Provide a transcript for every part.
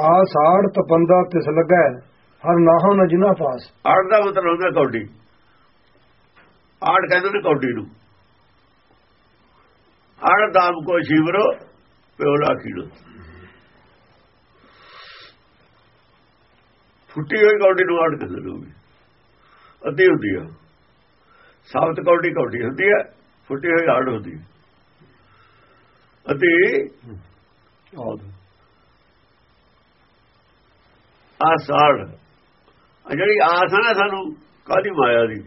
ਆ ਸਾੜ ਤਪੰਦਾ ਤਿਸ ਲੱਗੈ ਹਰ ਨਾਹੋ ਨ ਜਿਨਾ ਪਾਸ। ਆੜ ਦਾ ਮਤਲਬ ਹੁੰਦਾ ਕੌਡੀ। ਆੜ ਕਹਿੰਦੇ ਨੇ ਕੌਡੀ ਨੂੰ। ਆੜ ਦਾਮ ਕੋ ਸ਼ਿਵਰੋ ਪਿਓਲਾ ਕੀੜੋ ਫੁੱਟੀ ਹੋਈ ਕੌਡੀ ਨੂੰ ਆੜ ਕਹਿੰਦੇ ਨੇ। ਅੱਧੀ ਹੁੰਦੀ ਆ। ਸਾਬਤ ਕੌਡੀ ਕੌਡੀ ਹੁੰਦੀ ਹੈ ਫੁੱਟੀ ਹੋਈ ਆੜ ਹੁੰਦੀ ਹੈ ਅੱਧੀ। ਆਦ ਆ ਸਾੜ ਆ ਜਿਹੜੀ ਆਸ ਹੈ ਨਾ ਸਾਨੂੰ ਕਾਦੀ ਮਾਇਆ ਦੀ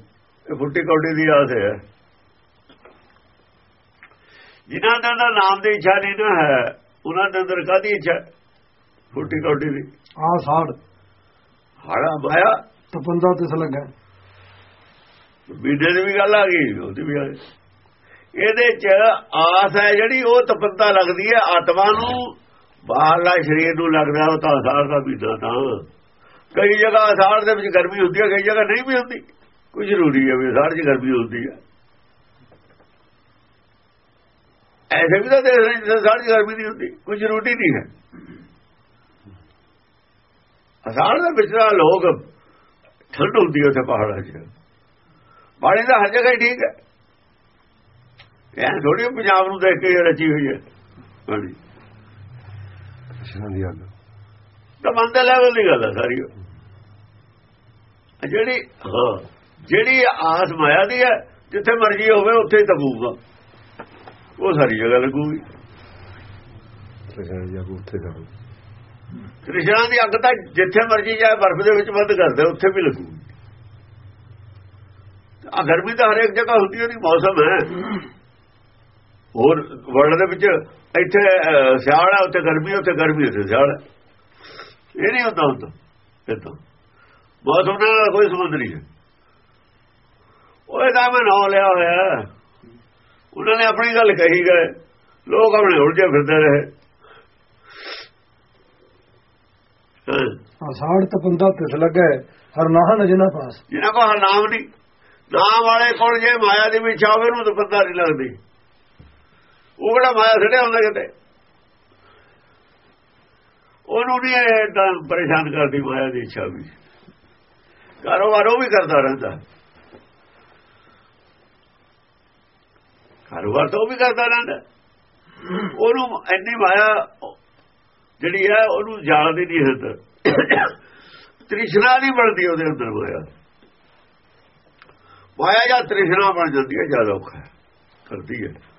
ਇਹ ਫੁੱਟੀ ਕੌਡੀ ਦੀ ਆਸ ਹੈ। ਜਿਨ੍ਹਾਂ ਦੇ ਅੰਦਰ ਨਾਮ ਦੀ ਇੱਛਾ ਨਹੀਂ ਨਾ ਹੈ ਉਹਨਾਂ ਦੇ ਅੰਦਰ ਕਾਦੀ ਇੱਛਾ? ਫੁੱਟੀ ਕੌਡੀ ਦੀ। ਆ ਸਾੜ ਹਾੜਾ ਮਾਇਆ। ਤਪੰਦਾ ਤਿਸ ਲੱਗੈ ਬੀਡੇ ਦੀ ਵੀ ਗੱਲ ਆ ਗਈ ਉਹਦੀ ਵੀ ਆ ਗਈ ਇਹਦੇ ਚ ਆਸ ਹੈ ਜਿਹੜੀ ਉਹ ਤਪੰਤਾ ਲੱਗਦੀ ਹੈ ਆਤਮਾ ਨੂੰ। ਬਾਹਰਲਾ ਸਰੀਰ ਨੂੰ ਲੱਗਦਾ ਉਹ ਤਾਂ ਅਸਾਰ ਦਾ ਬੀਡਾ ਤਾਂ। ਕਈ ਜਗ੍ਹਾ ਅਸਾਰ ਦੇ ਵਿੱਚ ਗਰਮੀ ਹੁੰਦੀ ਹੈ ਕਈ ਜਗ੍ਹਾ ਨਹੀਂ ਵੀ ਹੁੰਦੀ। ਕੋਈ ਜ਼ਰੂਰੀ ਹੈ ਵੀ ਅਸਾਰ 'ਚ ਗਰਮੀ ਹੁੰਦੀ ਹੈ ਐਸੇ ਵੀ ਤਾਂ ਦੇਖ ਰਹੇ ਜਿੱਥੇ ਅਸਾਰ 'ਚ ਗਰਮੀ ਨਹੀਂ ਹੁੰਦੀ, ਕੋਈ ਜ਼ਰੂਰੀ ਨਹੀਂ ਹੈ। ਅਸਾਰ ਦੇ ਵਿੱਚ ਲੋਕ ਠੰਡ ਹੁੰਦੀ ਹੈ ਉੱਥੇ ਪਹਾੜਾਂ 'ਚ। ਬਾਣੀ ਤਾਂ ਹਰ ਜਗ੍ਹਾ ਹੀ ਠੀਕ ਹੈ। ਇਹ ਥੋੜੀ ਪੰਜਾਬ ਨੂੰ ਦੇਖ ਕੇ ਇਹ ਰਚੀ ਹੋਈ ਹੈ। ਬਾਣੀ ਕ੍ਰਿਸ਼ਨ ਦੀ ਅੱਗ ਤਾਂ ਮਨ ਦੇ ਲੈਵਲ ਦੀ ਗੱਲ ਹੈ ਸਾਰੀ। ਜਿਹੜੀ ਹਾਂ ਜਿਹੜੀ ਆਸ ਮਾਇਆ ਦੀ ਹੈ ਜਿੱਥੇ ਮਰਜ਼ੀ ਹੋਵੇ ਉੱਥੇ ਹੀ ਤਬੂਗਾ ਉਹ ਸਾਰੀ ਜਗ੍ਹਾ ਲੱਗੂਗੀ। ਕ੍ਰਿਸ਼ਨ ਦੀ ਅੱਗ ਉੱਥੇ ਕਰੋ ਕ੍ਰਿਸ਼ਨਾ ਦੀ ਅੱਗ ਤਾਂ ਜਿੱਥੇ ਮਰਜ਼ੀ ਜਾਏ ਬਰਫ਼ ਦੇ ਵਿੱਚ ਬੰਦ ਕਰਦੇ ਉੱਥੇ ਵੀ ਲੱਗੂਗੀ। ਆ ਗਰਮੀ ਤਾਂ ਹਰੇਕ ਜਗ੍ਹਾ ਹੁੰਦੀ ਹੈ ਨਹੀਂ ਮੌਸਮ ਹੈ। ਹੋਰ ਵਰਲਡ ਦੇ ਵਿੱਚ ਇੱਥੇ ਸਿਆਲ ਹੈ ਉੱਥੇ ਗਰਮੀ ਉੱਥੇ ਗਰਮੀ ਉੱਥੇ ਸਿਆਲ ਹੈ। ਇਹ ਨਹੀਂ ਹੁੰਦਾ ਹੁੰਦਾ ਇਹ ਤਾਂ। ਮੌਸਮ ਨਾਲ ਕੋਈ ਸੰਬੰਧ ਨਹੀਂ ਹੈ। ਉਹ ਤਾਂ ਮੈਂ ਨਾਮ ਲਿਆ ਹੋਇਆ। ਉਹਨਾਂ ਨੇ ਆਪਣੀ ਗੱਲ ਕਹੀ ਗਏ ਲੋਕ ਆਪਣੇ ਉਲਝੇ ਫਿਰਦੇ ਰਹੇ। ਹਾਂ। ਆ ਸਾੜ ਤਪੰਦਾ ਤਿਸ ਲੱਗੈ ਹਰ ਨਾਹੋ ਨ ਜਿਨਾ ਪਾਸ। ਜਿਹਨਾਂ ਹਰ ਨਾਮ ਨਹੀਂ ਨਾਮ ਵਾਲੇ ਕੋਲ ਜੇ ਮਾਇਆ ਦੀ ਵੀ ਇੱਛਾ ਹੋਵੇ ਉਹਨੂੰ ਤਾਂ ਪਤਾ ਨਹੀਂ ਲੱਗਦੀ। ਉਹ ਕਿਹੜਾ ਮਾਇਆ ਛੱਡਿਆ ਹੁੰਦਾ ਕਿਤੇ। ਉਹਨੂੰ ਨਹੀਂ ਇਹ ਤਾਂ ਪਰੇਸ਼ਾਨ ਕਰਦੀ ਮਾਇਆ ਦੀ ਇੱਛਾ ਵੀ। ਕਾਰੋਬਾਰ ਉਹ ਵੀ ਕਰਦਾ ਰਹਿੰਦਾ। ਕਾਰੋਬਾਰ ਤਾਂ ਉਹ ਵੀ ਕਰਦਾ ਰਹਿੰਦਾ। ਉਹਨੂੰ ਇੰਨੀ ਮਾਇਆ ਜਿਹੜੀ ਹੈ, ਉਹਨੂੰ ਜਾਣਦੀ ਨਹੀਂ ਹੁੰਦਾ। ਤ੍ਰਿਸ਼ਨਾ ਨਹੀਂ ਬਣਦੀ ਉਹਦੇ ਅੰਦਰ ਮਾਇਆ। ਮਾਇਆ ਜਾਂ ਤ੍ਰਿਸ਼ਨਾ ਬਣ ਜਾਂਦੀ ਹੈ, ਜ਼ਿਆਦਾ ਔਖਾ ਕਰਦੀ ਹੈ।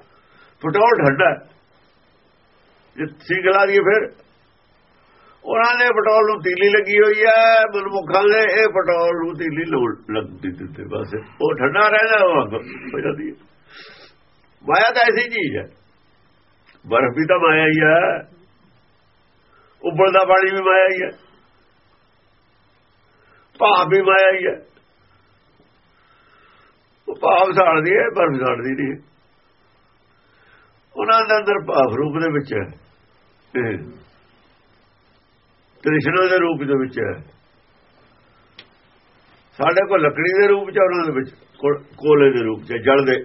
ਪਟੋਲ ਠੰਡਾ ਹੈ। ਜੇ ਸਿੰਗਲਾ ਦੀ ਫਿਰ। ਉਹਨਾਂ ਨੇ ਪੈਟਰੋਲ ਨੂੰ ਤੀਲੀ ਲੱਗੀ ਹੋਈ ਹੈ, ਮਨਮੁਖਾਂ ਨੇ ਇਹ ਪੈਟਰੋਲ ਨੂੰ ਤੀਲੀ ਲੋੜ ਲੱਗਦੀ ਦਿੱਤੇ ਬਸ। ਉਹ ਠੰਡਾ ਰਹਿੰਦਾ ਹੋ ਜਾਂਦੀ ਹੈ। ਮਾਇਆ ਤਾਂ ਐਸੀ ਚੀਜ਼ ਹੈ। ਬਰਫ਼ ਵੀ ਤਾਂ ਮਾਇਆ ਹੀ ਹੈ। ਉੱਬਲਦਾ ਪਾਣੀ ਵੀ ਮਾਇਆ ਹੀ ਹੈ। ਭਾਵ ਵੀ ਮਾਇਆ ਹੀ ਹੈ। ਉਹ ਭਾਵ ਸਾੜਦੀ ਹੈ, ਬਰਫ਼ ਸਾੜਦੀ ਨਹੀਂ ਉਹਨਾਂ ਦੇ ਅੰਦਰ ਭਾਵ ਰੂਪ ਦੇ ਵਿੱਚ ਹੈ ਇਹ ਤ੍ਰਿਸ਼ਨਾ ਦੇ ਰੂਪ ਦੇ ਵਿੱਚ ਹੈ। ਸਾਡੇ ਕੋਲ ਲੱਕੜੀ ਦੇ ਰੂਪ ਚ ਉਹਨਾਂ ਦੇ ਵਿੱਚ ਕੋਲੇ ਦੇ ਰੂਪ ਚ ਜਲ ਦੇ।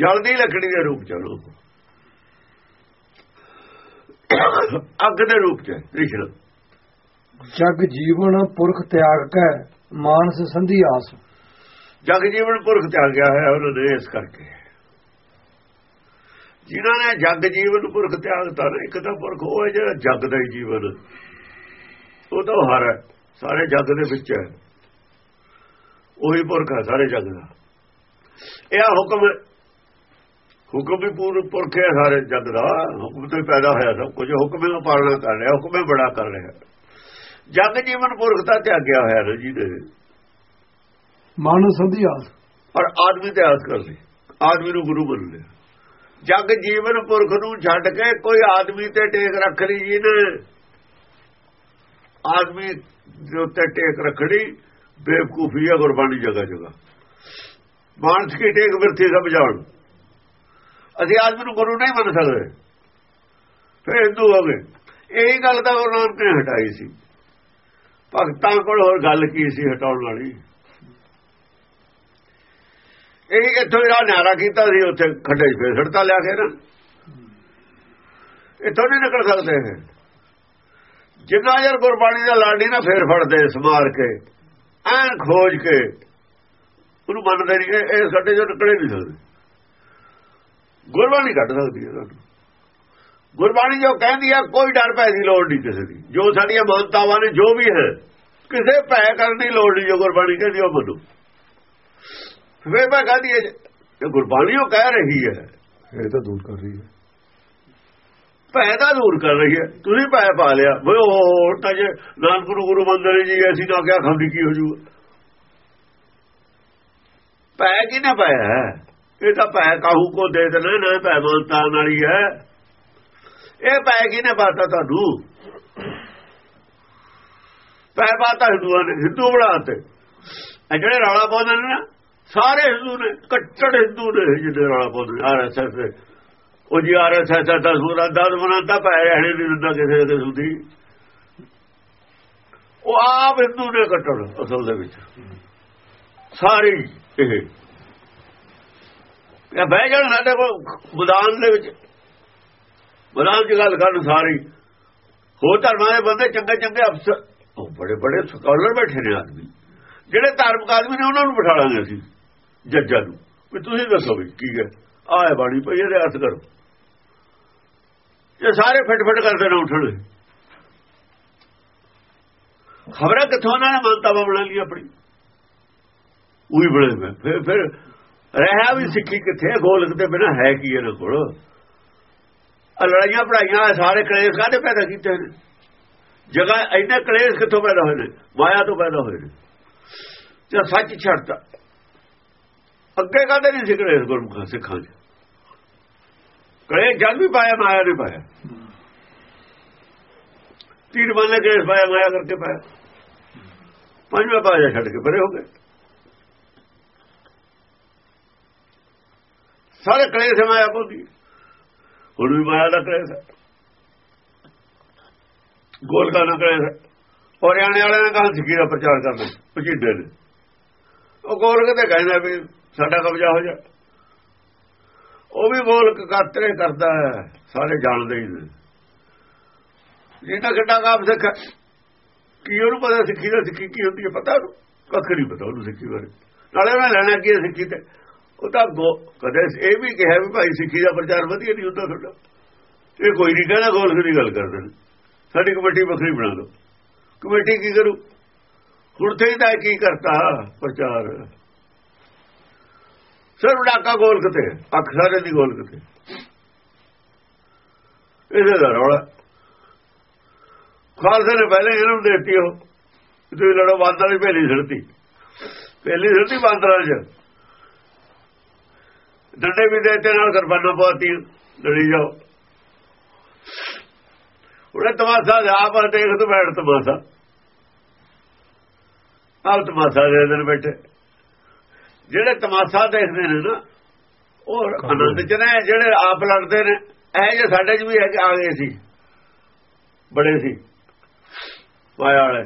ਜਲ ਦੀ ਲੱਕੜੀ ਦੇ ਰੂਪ ਚ ਲੋਕ। ਅੱਗ ਦੇ ਰੂਪ ਚ ਤ੍ਰਿਸ਼ਨਾ। ਜਗ ਜੀਵਨ ਪੁਰਖ ਤਿਆਗ ਕੈ ਮਾਨਸ ਸੰਧੀ ਆਸ। ਜਗ ਜੀਵਨ ਪੁਰਖ ਤਿਆਗਿਆ ਹੋਇਆ ਉਹਨਾਂ ਨੇ ਇਸ ਕਰਕੇ। ਜਿਨ੍ਹਾਂ ਨੇ ਜਗ ਜੀਵਨ ਪੁਰਖ ਤਿਆਗਤਾ ਨਾ, ਇੱਕ ਤਾਂ ਪੁਰਖ ਉਹ ਹੈ ਜਿਹੜਾ ਜਗ ਦਾ ਹੀ ਜੀਵਨ। ਉਹ ਤਾਂ ਹਰ ਹੈ, ਸਾਰੇ ਜਗ ਦੇ ਵਿੱਚ ਹੈ। ਉਹੀ ਪੁਰਖ ਹੈ, ਸਾਰੇ ਜਗ ਦਾ। ਇਹ ਆ ਹੁਕਮ। ਹੁਕਮ ਵੀ ਪੂਰ ਪੁਰਖ ਹੈ, ਸਾਰੇ ਜਗ ਦਾ। ਹੁਕਮ ਤੋਂ ਹੀ ਪੈਦਾ ਹੋਇਆ ਸਭ ਕੁਝ। ਹੁਕਮ ਨੂੰ ਪਾਲਣਾ ਕਰ ਰਿਹਾ, ਹੁਕਮ ਬੜਾ ਕਰ ਰਿਹਾ। ਜਗ ਜੀਵਨ ਪੁਰਖ ਤਾਂ ਤਿਆਗਿਆ ਹੋਇਆ ਨਾ ਜੀ ਦੇ ਮਾਨਸ ਦੀ ਆਸ। ਪਰ ਆਦਮੀ ਤੇ ਆਸ ਕਰ ਲਈ। ਆਦਮੀ ਨੂੰ ਗੁਰੂ ਮੰਨ ਲਿਆ। ਜਗ ਜੀਵਨ ਪੁਰਖ ਨੂੰ ਛੱਡ ਕੇ ਕੋਈ ਆਦਮੀ ਤੇ ਟੇਕ ਰੱਖ ਲਈ ਜੀ ਨੇ। ਆਦਮੀ ਦੇ ਉੱਤੇ ਟੇਕ ਰੱਖਣੀ ਬੇਵਕੂਫੀ ਹੈ ਗੁਰਬਾਣੀ ਜਗ੍ਹਾ ਜਗ੍ਹਾ। ਮਾਨਸ ਕੀ ਟੇਕ ਵਰਤੀ ਸਮਝਾਉਣ? ਅਸੀਂ ਆਦਮੀ ਨੂੰ ਗੁਰੂ ਨਹੀਂ ਮੰਨ ਸਕਦੇ। ਫਿਰ ਹਿੰਦੂ ਹੋ ਗਏ। ਇਹੀ ਗੱਲ ਤਾਂ ਗੁਰੂ ਨਾਨਕ ਨੇ ਹਟਾਈ ਸੀ। ਭਗਤਾਂ ਕੋਲ ਹੋਰ ਗੱਲ ਕੀ ਸੀ ਹਟਾਉਣ ਵਾਲੀ? ਇਹ ਇੱਥੋਂ ਹੀ ਰਾਹ ਨਿਆਰਾ ਕੀਤਾ ਸੀ, ਉੱਥੇ ਖੱਡੇ 'ਚ ਫੇਸੜਤਾ ਲਿਆ ਕੇ ਨਾ। ਇੱਥੋਂ ਨਹੀਂ ਨਿਕਲ ਸਕਦੇ ਇਹ। ਜਿੰਨਾ ਜਰ ਗੁਰਬਾਣੀ ਦਾ ਲਾਡੀ ਨਾ, ਫੇਰ ਫੜਦੇ ਸਮਾਰ ਕੇ, ਐਨ ਖੋਜ ਕੇ। ਉਹਨੂੰ ਮੰਨਦੇ ਨਹੀਂ ਇਹ- ਇਹ ਸਾਡੇ ਚੋਂ ਨਿਕਲੇ ਨਹੀਂ ਸਕਦੇ। ਗੁਰਬਾਣੀ ਕੱਢ ਸਕਦੀ ਹੈ ਤੁਹਾਨੂੰ ਗੁਰਬਾਣੀ ਜੋ ਕਹਿੰਦੀ ਹੈ ਕੋਈ ਡਰ ਭੈ ਦੀ ਲੋੜ ਨਹੀਂ ਕਿਸੇ ਦੀ। ਜੋ ਸਾਡੀਆਂ ਮਾਨਤਾਵਾਂ ਨੇ, ਜੋ ਵੀ ਹੈ, ਕਿਸੇ ਭੈ ਕਰਨ ਦੀ ਲੋੜ ਨਹੀਂ ਜੋ ਗੁਰਬਾਣੀ ਕਹਿੰਦੀ, ਉਹ ਮੰਨੋ। ਫੇਰ ਮੈਂ ਕਹਦੀ ਹੈ ਜੇ ਗੁਰਬਾਣੀ ਉਹ ਕਹਿ ਰਹੀ ਹੈ। ਇਹ ਤਾਂ ਦੂਰ ਕਰ ਰਹੀ ਹੈ। ਭੈ ਦਾ ਦੂਰ ਕਰ ਰਹੀ ਹੈ। ਤੁਸੀਂ ਭੈ ਪਾ ਲਿਆ। ਵੇ ਉਹ ਤਾਂ ਜੇ ਨਾਨਕ ਨੂੰ ਗੁਰੂ ਮੰਨਦੇ ਨੇ ਜੀ ਅਸੀਂ ਨਾ ਕਿਹਾ ਖੰਡੀ ਕੀ ਹੋ ਜੂਗਾ? ਭੈ ਕਿਨੇ ਪਾਇਆ ਹੈ? ਇਹ ਤਾਂ ਭੈ ਕਾਹੂ ਕੋ ਦੇ ਦੇਣਾ ਨਾ ਭੈ ਮੰਨਤਾ ਵਾਲੀ ਹੈ। ਇਹ ਭੈ ਕਿਨੇ ਪਾਤਾ ਤੁਹਾਨੂੰ? ਭੈ ਪਾਤਾ ਹਿੰਦੂਆਂ ਨੇ ਹਿੰਦੂ ਬਣਾਤੇ ਜਿਹੜੇ ਰੌਲਾ ਪਾਉਂਦੇ ਨੇ ਨਾ ਸਾਰੇ ਹਿੰਦੂ ਨੇ, ਕੱਟੜ ਹਿੰਦੂ ਨੇ ਜਿਹੜੇ ਰੌਲਾ ਪਾਉਂਦੇ ਆਰਐਸਐਸ ਉਹ ਜੀ ਆਰਐਸਐਸ ਦਾ ਸੂਰਾ ਦਸ ਬਣਾਤਾ ਪੈ ਰਹਿਣੇ ਨਹੀਂ ਦਿੰਦਾ ਕਿਸੇ ਦੇ ਸੁਧੀ ਉਹ ਆਪ ਹਿੰਦੂ ਨੇ ਕੱਟੜ, ਅਸਲ ਦੇ ਵਿੱਚ। ਸਾਰੀ ਇਹ। ਇਹ ਬਹਿ ਜਾਣ ਸਾਡੇ ਕੋਲ ਮੈਦਾਨ ਦੇ ਵਿੱਚ। ਮੈਦਾਨ 'ਚ ਗੱਲ ਕਰਨ ਸਾਰੀ। ਹੋਰ ਧਰਮਾਂ ਦੇ ਬੰਦੇ ਚੰਗੇ ਚੰਗੇ ਅਫਸਰ ਉਹ ਬੜੇ ਬੜੇ ਸਕਾਲਰ ਬੈਠੇ ਨੇ ਆਦਮੀ। ਜਿਹੜੇ ਧਾਰਮਿਕ ਆਦਮੀ ਨੇ ਉਹਨਾਂ ਨੂੰ ਬਿਠਾ ਲਾਂਗੇ ਅਸੀਂ ਜੱਜਾਂ ਨੂੰ। ਵੀ ਤੁਸੀਂ ਦੱਸੋ ਵੀ ਕੀ ਹੈ? ਆਏ ਬਾਣੀ ਪਈ, ਇਹਦੇ ਅਰਥ ਕਰੋ। ਇਹ ਸਾਰੇ ਫਟ ਫਟ ਕਰਦੇ ਨੇ ਉੱਠਣ ਖਬਰਾਂ ਕਿੱਥੋਂ ਉਹਨਾਂ ਨੇ ਮੰਨਤਾ ਬਣਾ ਲਈ ਆਪਣੀ? ਉਹੀ ਬਣੇ ਮੈਂ ਫਿਰ ਫਿਰ ਰਹਿਆ ਵੀ ਸਿੱਖੀ ਕਿੱਥੇ ਗੋਲਕ ਤੇ ਬਿਨਾ ਹੈ ਕੀ ਇਹਨਾਂ ਕੋਲ? ਆਹ ਲੜਾਈਆਂ ਪੜਾਈਆਂ ਸਾਰੇ ਕਲੇਸ਼ ਕਾਹਦੇ ਪੈਦਾ ਕੀਤੇ ਨੇ? ਜਗ੍ਹਾ ਇੰਨੇ ਕਲੇਸ਼ ਕਿੱਥੋਂ ਪੈਦਾ ਹੋਏ ਨੇ? ਮਾਇਆ ਤੋਂ ਪੈਦਾ ਹੋਏ ਨੇ। ਤੇ ਸੱਚ ਛੱਡਤਾ ਅੱਗੇ ਕਦੇ ਨਹੀਂ ਸੀ ਕਲੇਸ਼ ਗੁਰਮੁਖਾਂ ਸਿੱਖਾਂ 'ਚ। ਕਲੇਸ਼ ਜਦ ਵੀ ਪਾਇਆ, ਮਾਇਆ ਨੇ ਪਾਇਆ। ਤੀਰ ਬੰਨੇ ਕਲੇਸ਼ ਪਾਇਆ, ਮਾਇਆ ਕਰਕੇ ਪਾਇਆ। ਪੰਜਵਾਂ ਪਾਇਆ ਛੱਡ ਕੇ ਪਰੇ ਹੋ ਗਏ। ਸਾਰੇ ਕਲੇਸ਼ ਹੈ ਮਾਇਆ ਬੋਦੀ ਹੁਣ ਵੀ ਮਾਇਆ ਦਾ ਕਲੇਸ਼ ਹੈ। ਗੋਲਕਾ ਨਾ ਕਲੇਸ਼ ਹੈ। ਹਰਿਆਣੇ ਵਾਲਿਆਂ ਨੇ ਕਹਾਂ ਸਿੱਖੀ ਦਾ ਪ੍ਰਚਾਰ ਕਰਦੇ ਪਚੀਦੇ ਨੇ। ਉਹ ਗੋਲਕ ਤੇ ਕਹਿੰਦਾ ਵੀ ਸਾਡਾ ਕਬਜ਼ਾ ਹੋ ਜਾ। ਉਹ ਵੀ ਗੋਲਕ ਕਾਤਰੇ ਕਰਦਾ ਹੈ ਸਾਰੇ ਜਾਣਦੇ ਹੀ ਨੇ। ਜਿਹਦਾ ਕਿੱਡਾ ਕਾਪ ਸਿੱਖ ਹੈ, ਕੀ ਉਹਨੂੰ ਪਤਾ ਸਿੱਖੀ ਦਾ ਸਿੱਖੀ ਕੀ ਹੁੰਦੀ ਹੈ ਪਤਾ ਉਹਨੂੰ? ਕੱਖ ਨਹੀਂ ਪਤਾ ਉਹਨੂੰ ਸਿੱਖੀ ਬਾਰੇ। ਨਾਲੇ ਉਹਨਾਂ ਲੈਣਾ ਕੀ ਹੈ ਸਿੱਖੀ ਤੇ? ਉਹ ਤਾਂ ਕਦੇ ਇਹ ਵੀ ਕਿਹਾ ਵੀ ਭਾਈ ਸਿੱਖੀ ਦਾ ਪ੍ਰਚਾਰ ਵਧੀਆ ਨਹੀਂ ਹੁੰਦਾ ਤੁਹਾਡਾ। ਇਹ ਕੋਈ ਨਹੀਂ ਕਹਿੰਦਾ ਗੋਲਕ ਦੀ ਗੱਲ ਕਰਦੇ ਨੇ। ਸਾਡੀ ਕਮੇਟੀ ਵੱਖਰੀ ਬਣਾ ਲਓ ਕਮੇਟੀ ਕੀ ਕਰੂ? ਹੁਣ ਤੇ ਦਾ ਕੀ ਕਰਤਾ? ਪ੍ਰਚਾਰ। ਸਿਰ ਡਾਕਾ ਗੋਲ ਕਿਤੇ ਅੱਖ ਸਾਰੇ ਦੀ ਗੋਲ ਕਿਤੇ ਇਹਦੇ ਦਾ ਰੌਲਾ। ਖਾਲਸੇ ਨੇ ਪਹਿਲੇ ਇਹਨਾਂ ਨੂੰ ਦੇਤੀ ਉਹ। ਤੁਸੀਂ ਲੜੋ, ਬਾਂਦਰਾਂ ਦੀ ਪਹਿਲੀ ਸਿਰਤੀ। ਪਹਿਲੀ ਸਿਰਤੀ ਬਾਂਦਰਾਂ 'ਚ। ਡੰਡੇ ਵੀ ਦੇਤੇ ਨਾਲ ਕਰਬਾਨਾ ਪਾਤੀ ਲੜੀ ਜਾਓ। ਉਹਨੇ ਤਮਾਸ਼ਾ ਆਪ ਦੇਖ ਤੂੰ ਬੈਠ ਤਮਾਸ਼ਾ। ਆਪ ਤਮਾਸ਼ਾ ਦੇ ਦਿਨ ਬੈਠੇ। ਜਿਹੜੇ ਤਮਾਸ਼ਾ ਦੇਖਦੇ ਨੇ ਨਾ ਉਹ ਆਨੰਦ ਚ ਨੇ ਜਿਹੜੇ ਆਪ ਲੜਦੇ ਨੇ ਇਹ ਜੇ ਸਾਡੇ ਚ ਵੀ ਹੈਗੇ ਆ ਗਏ ਸੀ। ਬੜੇ ਸੀ। ਮਾਇਆ ਵਾਲੇ।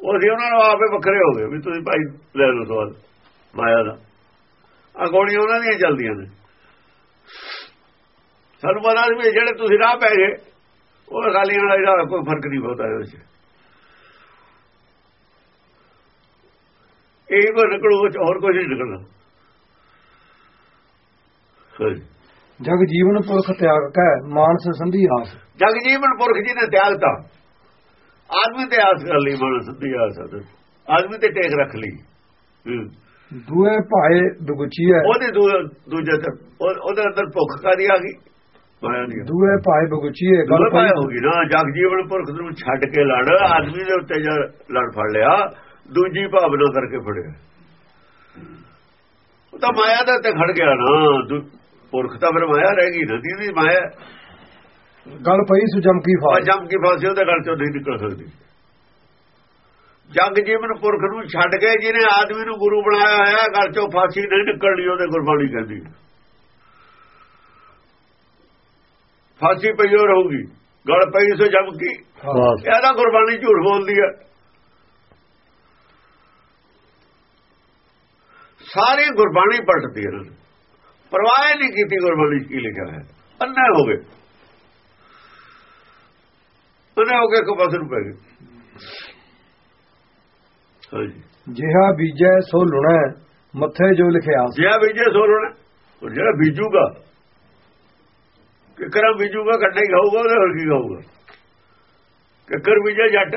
ਉਹ ਸੀ ਉਹਨਾਂ ਨੂੰ ਆਪੇ ਵੱਖਰੇ ਹੋ ਗਏ ਵੀ ਤੁਸੀਂ ਭਾਈ ਲੈ ਲਓ ਸਵਾਲ ਮਾਇਆ ਦਾ। ਗੋਲੀਆਂ ਉਹਨਾਂ ਦੀਆਂ ਚੱਲਦੀਆਂ ਨੇ। ਸਾਨੂੰ ਪਤਾ ਵੀ ਜਿਹੜੇ ਤੁਸੀਂ ਰਾਹ ਪੈ ਗਏ ਉਹ ਗਾਲੀਆਂ ਨਾਲ ਇਹਦਾ ਕੋਈ ਫ਼ਰਕ ਨਹੀਂ ਬਹੁਤਾ ਇਹਦੇ ਵਿੱਚ। ਇਹ ਕੋ ਨਿਕਲੂ ਹੋਰ ਕੁਝ ਨਹੀਂ ਨਿਕਲਣਾ। ਜਗ ਜੀਵਨ ਪੁਰਖ ਤਿਆਗ ਕੈ ਮਾਨਸ ਸੰਧੀ ਆਸ। ਜਗ ਜੀਵਨ ਪੁਰਖ ਜੀ ਨੇ ਤਿਆਗਤਾ। ਆਦਮੀ ਤੇ ਆਸ ਕਰ ਲਈ ਮਨ ਸਿੱਧੀ ਆਸ ਹੈ। ਆਦਮੀ ਤੇ ਟੇਕ ਰੱਖ ਲਈ। ਹੂੰ। ਦੂਏ ਭਾਏ ਬਗੁਚੀਐ ਉਹਦੇ ਦੂ- ਦੂਜੇ ਤੇ ਉਹ- ਉਹਦੇ ਅੰਦਰ ਭੁੱਖ ਕਾਦੀ ਆ ਗਈ? ਦੂਏ ਭਾਏ ਬਗੁਚੀਐ ਗੱਲ ਪਈ। ਹੋ ਗਈ ਨਾ ਜਗ ਜੀਵਨ ਪੁਰਖ ਨੂੰ ਛੱਡ ਕੇ ਲੜ। ਆਦਮੀ ਦੇ ਉੱਤੇ ਜਦ ਲੜ ਫੜ ਲਿਆ ਦੂਜੀ ਭਾਵਨਾ ਕਰਕੇ ਫੜਿਆ। ਉਹ ਤਾਂ ਮਾਇਆ ਦੇ ਉੱਤੇ ਖੜ ਗਿਆ ਨਾ। ਪੁਰਖ ਤਾਂ ਫਿਰ ਮਾਇਆ ਰਹਿ ਗਈ ਨਦੀ ਦੀ ਮਾਇਆ। ਗੱਲ ਪਈ ਸੁਜਮ ਕੀ ਆ ਫਾਸ ਜਮ ਕੀ ਫਾਸੀ ਉਹਦੇ ਗੱਲ ਚੋਂ ਨਹੀਂ ਨਿਕਲ ਸਕਦੀ। ਜਗ ਜੀਵਨ ਪੁਰਖ ਨੂੰ ਛੱਡ ਕੇ ਜਿਹਨੇ ਆਦਮੀ ਨੂੰ ਗੁਰੂ ਬਣਾਇਆ ਹੋਇਆ ਗੱਲ ਚੋਂ ਫਾਸੀ ਨਹੀਂ ਨਿਕਲਣੀ ਉਹਦੇ ਗੁਰਬਾਣੀ ਕਹਿੰਦੀ। ਫਾਸੀ ਪਈ ਹੋ ਰਹੂਗੀ। ਗਲ ਪਈ ਸੋ ਜਮ ਕੀ ਫਾਸ ਇਹਦਾ ਗੁਰਬਾਣੀ ਝੂਠ ਬੋਲਦੀ ਹੈ ਸਾਰੀ ਗੁਰਬਾਣੀ ਪਲਟਦੀ ਇਹਨਾਂ ਨੇ। ਪਰਵਾਹ ਨਹੀਂ ਕੀਤੀ ਗੁਰਬਾਣੀ ਕੀ ਲਿਖਿਆ ਹੈ ਅੰਨੇ ਹੋ ਗਏ। ਦੋਨੇ ਹੋ ਕੇ ਇੱਕ ਪਾਸੇ ਨੂੰ ਪੈ ਗਏ। ਜਿਹਾ ਬੀਜੈ ਸੋ ਲੁਣੈ ਮੱਥੇ ਜੋ ਲਿਖਿਆ। ਜਿਆ ਬੀਜੇ ਸੋਲਣਾ ਉਹ ਜਿਹੜਾ ਬੀਜੂਗਾ ਕਿਕਰਾਂ ਬੀਜੂਗਾ ਕੱਢੇ ਹੀ ਖਾਊਗਾ ਉਹਦੇ ਹੋਰ ਕੀ ਖਾਊਗਾ। ਕਿਕਰ ਬੀਜੇ ਜੱਟ।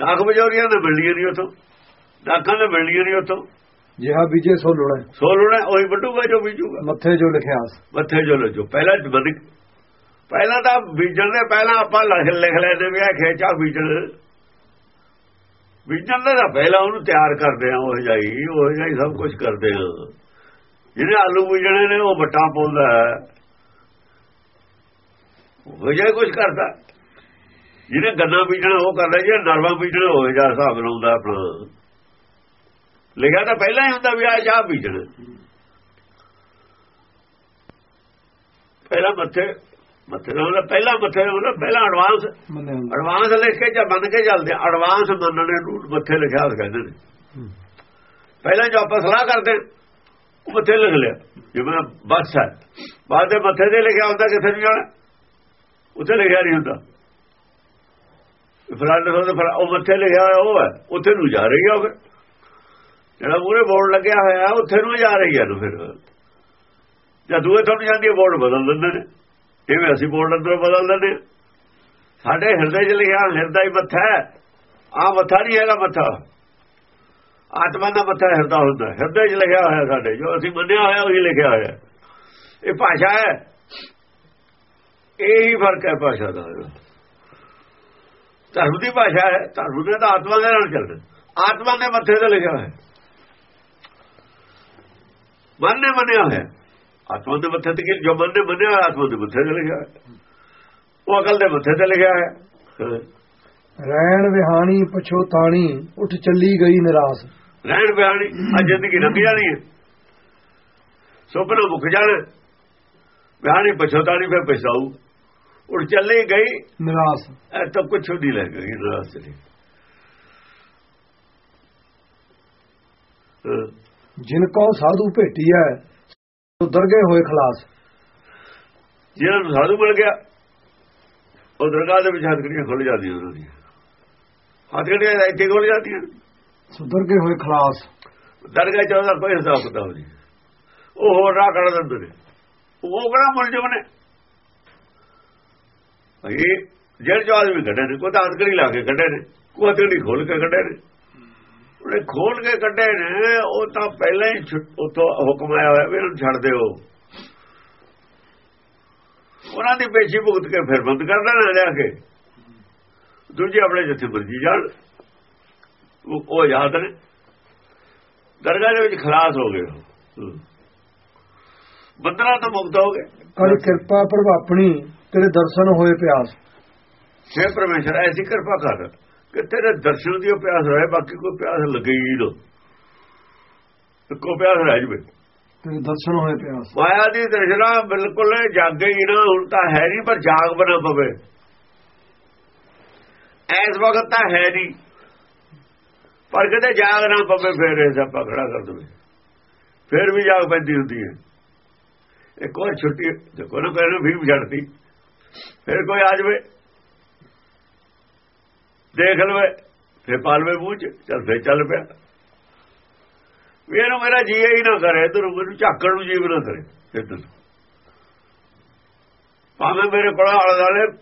ਦਾਗ ਬਜੋਰੀਆਂ ਦੇ ਮਿਲਣੀਆਂ ਨਹੀਂ ਉਥੋਂ। ਦਾਖਾਂ ਦੇ ਮਿਲਣੀਆਂ ਨਹੀਂ ਉਥੋਂ। ਜਿਹਾ ਬੀਜੈ ਸੋ ਲੁਣੈ ਸੋਲਣਾ ਉਹੀ ਵੱਡੂਗਾ ਜੋ ਬੀਜੂਗਾ। ਮੱਥੇ ਜੋ ਲਿਖਿਆ ਮੱਥੇ ਜੋ ਲੱਜੋ ਪਹਿਲਾਂ ਜਮਨ ਪਹਿਲਾਂ ਤਾਂ ਬੀਜਣ ਦੇ ਪਹਿਲਾਂ ਆਪਾਂ ਲਿਖ ਲਿਖ ਲੈਦੇ ਵੀ ਇਹ ਖੇਚਾ ਬੀਜਣ ਬੀਜਣ ਦਾ ਪਹਿਲਾਂ ਉਹਨੂੰ ਤਿਆਰ ਕਰਦੇ ਆ ਉਹ ਜਾਈ ਉਹ ਜਾਈ ਸਭ ਕੁਝ ਕਰਦੇ ਆ। ਜਿਹਨੇ ਆਲੂ ਬੀਜਣੇ ਨੇ ਉਹ ਵੱਟਾਂ ਪਾਉਂਦਾ ਹੈ। ਉਹ ਜਾਈ ਕੁਝ ਕਰਦਾ। ਜਿਹਨੇ ਗੰਨਾ ਬੀਜਣਾ ਉਹ ਕਰਦਾ ਜੇ ਨਰਵਾ ਬੀਜਣਾ ਹੋਏ ਜਾ ਹਿਸਾਬ ਲਾਉਂਦਾ ਆਪਣਾ। ਲਿਖਿਆ ਤਾਂ ਪਹਿਲਾਂ ਹੀ ਹੁੰਦਾ ਵੀ ਆ ਚਾਹ ਬੀਜਣਾ ਪਹਿਲਾਂ ਮੱਥੇ ਮੱਥੇ ਨਾਲ ਪਹਿਲਾਂ ਮੱਥੇ ਨਾਲ ਪਹਿਲਾਂ ਐਡਵਾਂਸ ਐਡਵਾਂਸ ਲਿਖ ਕੇ ਜਾਂ ਮੰਨ ਕੇ ਚੱਲਦੇ ਐਡਵਾਂਸ ਮੰਨਣੇ ਨੂੰ ਮੱਥੇ ਲਿਖਿਆ ਕਹਿੰਦੇ ਨੇ। ਪਹਿਲਾਂ ਜੋ ਆਪਾਂ ਸਲਾਹ ਕਰਦੇ ਉਹ ਮੱਥੇ ਲਿਖ ਲਿਆ। ਜਿਵੇਂ ਬਸ ਹੈ। ਬਾਅਦ ਦੇ ਮੱਥੇ ਤੇ ਲਿਖਿਆ ਹੁੰਦਾ ਕਿੱਥੇ ਨੂੰ ਜਾਣਾ? ਉੱਥੇ ਲਿਖਿਆ ਨਹੀਂ ਹੁੰਦਾ। ਫਲਾਣੇ ਤੋਂ ਫਿਰ ਉਹ ਮੱਥੇ ਲਿਖਿਆ ਹੋਇਆ ਉਹ ਹੈ, ਉੱਥੇ ਨੂੰ ਜਾ ਰਹੀ ਆ ਉਹ ਫਿਰ। ਜਿਹੜਾ ਮੂਰੇ ਬੋਰਡ ਲੱਗਿਆ ਹੋਇਆ, ਉੱਥੇ ਨੂੰ ਜਾ ਰਹੀ ਹੈ ਨੂੰ ਫਿਰ। ਜਦ ਦੂਏ ਤੋਂ ਜਾਂਦੀ ਹੈ ਬੋਰਡ ਬਦਲ ਦਿੰਦੇ ਨੇ। ਜਿਵੇਂ ਅਸੀਂ ਬੋਰਡ ਅੰਦਰੋਂ ਬਦਲ ਦਿੰਦੇ ਹਾਂ। ਸਾਡੇ ਹਿਰਦੇ 'ਚ ਲਿਖਿਆ, ਹਿਰਦਾ ਹੀ ਮੱਥਾ ਹੈ। ਆ ਮੱਥਾ ਨਹੀਂ ਹੈਗਾ ਮੱਥਾ। ਆਤਮਾ ਦਾ ਮੱਥਾ ਹਿਰਦਾ ਹੁੰਦਾ ਹਿਰਦੇ 'ਚ ਲਿਖਿਆ ਹੋਇਆ ਸਾਡੇ ਜੋ ਅਸੀਂ ਮੰਨਿਆ ਹੋਇਆ, ਉਹੀ ਲਿਖਿਆ ਹੋਇਆ ਇਹ ਭਾਸ਼ਾ ਹੈ। ਇਹੀ ਫ਼ਰਕ ਹੈ ਭਾਸ਼ਾ ਦਾ। ਧਰਮ ਦੀ ਭਾਸ਼ਾ ਹੈ ਧਰਮ ਦੇ ਤਾਂ ਆਤਮਾ ਦੇ ਨਾਲ ਚੱਲਦਾ ਆਤਮਾ ਦੇ ਮੱਥੇ ਤੇ ਲਿਖਿਆ ਹੋਇਆ ਮਨ ਨੇ ਮੰਨਿਆ ਹੋਇਆ ਆਤਮਾ ਦੇ ਮੱਥੇ ਤੇ ਜੋ ਮਨ ਨੇ ਮੰਨਿਆ ਆਤਮਾ ਦੇ ਮੱਥੇ ਤੇ ਲਿਖਿਆ ਉਹ ਅਕਲ ਦੇ ਮੱਥੇ ਤੇ ਲਿਖਿਆ ਹੋਇਆ ਰਹਿਣ ਵਿਹਾਣੀ ਪਛੋਤਾਣੀ ਉੱਠ ਚੱਲੀ ਗਈ ਨਿਰਾਸ। ਰਹਿਣ ਬਿਆਣੀ ਆ ਜ਼ਿੰਦਗੀ ਲੰਘ ਜਾਣੀ ਹੈ। ਸੁਪਨਾ ਮੁੱਕ ਜਾਣਾ। ਬਿਆਣੀ ਪਛੋਤਾਣੀ ਫਿਰ ਪਛਤਾਊ। ਉੜ ਚੱਲੇ ਗਈ। ਨਿਰਾਸ। ਇਹ ਤਾਂ ਕੁਛ ਨਹੀਂ ਲੱਗ ਗਈ ਰਾਸ ਤੇ ਹਾਂ, ਜਿਨ ਕੋ ਸਾਧੂ ਭੇਟੀਐ ਸੋ ਦਰਗੇ ਹੋਏ ਖਲਾਸ। ਜਿਹਨਾਂ ਨੂੰ ਸਾਧੂ ਮਿਲ ਗਿਆ ਉਹ ਦਰਗਾਹ ਦੇ ਵਿੱਚ ਹੱਥਕੜੀਆਂ ਖੁੱਲ ਜਾਂਦੀਆਂ ਉਹਨਾਂ ਦੀਆਂ। ਹੱਥਕੜੀਆਂ ਇੱਥੇ ਖੁੱਲ ਜਾਂਦੀਆਂ। ਸੋ ਦਰਗੇ ਹੋਏ ਖਲਾਸ। ਦਰਗਾਹ ਚ ਉਹਦਾ ਕੋਈ ਹਿਸਾਬ ਕਿਤਾਬ ਨਹੀਂ। ਉਹ ਹੋਰ ਰਾਹ ਕੱਢ ਦਿੰਦੇ ਨੇ। ਉਹ ਕਿਹੜਾ ਮੁਲਜ਼ਮ ਨੇ? ਭਈ ਜੇਲ੍ਹ ਚੋਂ ਆਦਮੀ ਕੱਢੇ ਨੇ ਕੋਈ ਤਾਂ ਹੱਥਕੜੀ ਲਾ ਕੇ ਕੱਢੇ ਨੇ ਕੋਈ ਹੱਥਕੜੀ ਖੋਲ ਕੇ ਕੱਢੇ ਨੇ। ਉਹਨੇ ਖੋਲ ਕੇ ਕੱਢੇ ਨੇ, ਉਹ ਤਾਂ ਪਹਿਲਾਂ ਹੀ ਛੁੱਟ- ਹੁਕਮ ਆਇਆ ਹੋਇਆ ਵੀ ਇਹਨੂੰ ਛੱਡ ਦਿਓ। ਉਹਨਾਂ ਦੀ ਪੇਸ਼ੀ ਭੁਗਤ ਕੇ ਫਿਰ ਬੰਦ ਕਰ ਦੇਣਾ ਲਿਆ ਕੇ। ਦੂਜੇ ਆਪਣੇ ਜਿੱਥੇ ਮਰਜ਼ੀ ਜਾਣ। ਉਹ ਉਹ ਯਾਦ ਨੇ। ਦਰਗਾਹ ਦੇ ਵਿੱਚ ਖਲਾਸ ਹੋ ਗਏ ਬੰਦਨਾ ਤੋਂ ਮੁਕਤ ਹੋ ਗਏ। ਕਰ ਕਿਰਪਾ ਪ੍ਰਭਾਪਣੀ ਤੇਰੇ ਦਰਸ਼ਨ ਹੋਏ ਪਿਆਸ। ਹੈ ਪਰਮੇਸ਼ਰ ਐਸੀ ਕਿਰਪਾ ਕਰ। ਕਿ ਤੇਰੇ ਦਰਸ਼ਨ ਦੀ ਪਿਆਸ ਰਹੇ ਬਾਕੀ ਕੋਈ ਪਿਆਸ ਲੱਗੇ ਹੀ ਨਾ ਇੱਕੋ ਪਿਆਸ ਰਹਿ ਜਵੇ। ਤੇਰੇ ਦਰਸ਼ਨ ਹੋਏ ਪਿਆਸ। ਮਾਇਆ ਦੀ ਦਰਸ਼ਨਾ ਬਿਲਕੁਲ ਜਾਗੇ ਹੀ ਨਾ ਹੁਣ ਤਾਂ ਹੈ ਨਹੀਂ ਪਰ ਜਾਗ ਬਣਾ ਪਵੇ। ਐਸ ਵਕਤ ਤਾਂ ਹੈ ਨਹੀਂ। ਪਰ ਕਿਤੇ ਜਾਗ ਨਾ ਪਵੇ ਫੇਰ ਇਹ ਸਭ ਖੜਾ ਕਰ ਦਵੇ। ਫੇਰ ਵੀ ਜਾਗ ਪੈਂਦੀ ਹੁੰਦੀ ਹੈ। ਇੱਕ ਵਾਰ ਛੁੱਟੀ ਦੇਖੋ ਨਾ ਕੋਈ ਵੀ ਛੱਡਤੀ। ਫਿਰ ਕੋਈ ਆ ਜਾਵੇ, ਦੇਖ ਲਵੇ, ਫਿਰ ਪਾਲਵੇ ਮੂੰਹ ਚ, ਚੱਲ ਫੇਰ ਚੱਲ ਪਿਆ। ਵੀ ਇਹਨੂੰ ਮੇਰਾ ਜੀ ਹੀ ਨਾ ਕਰੇ ਇਧਰ ਮੈਨੂੰ ਝਾਕਣ ਨੂੰ ਜੀਵ ਨਾ ਕਰੇ ਇੱਧਰ ਭਾਵੇਂ ਮੇਰੇ ਕੋਲ ਆਲੇ ਦੁਆਲੇ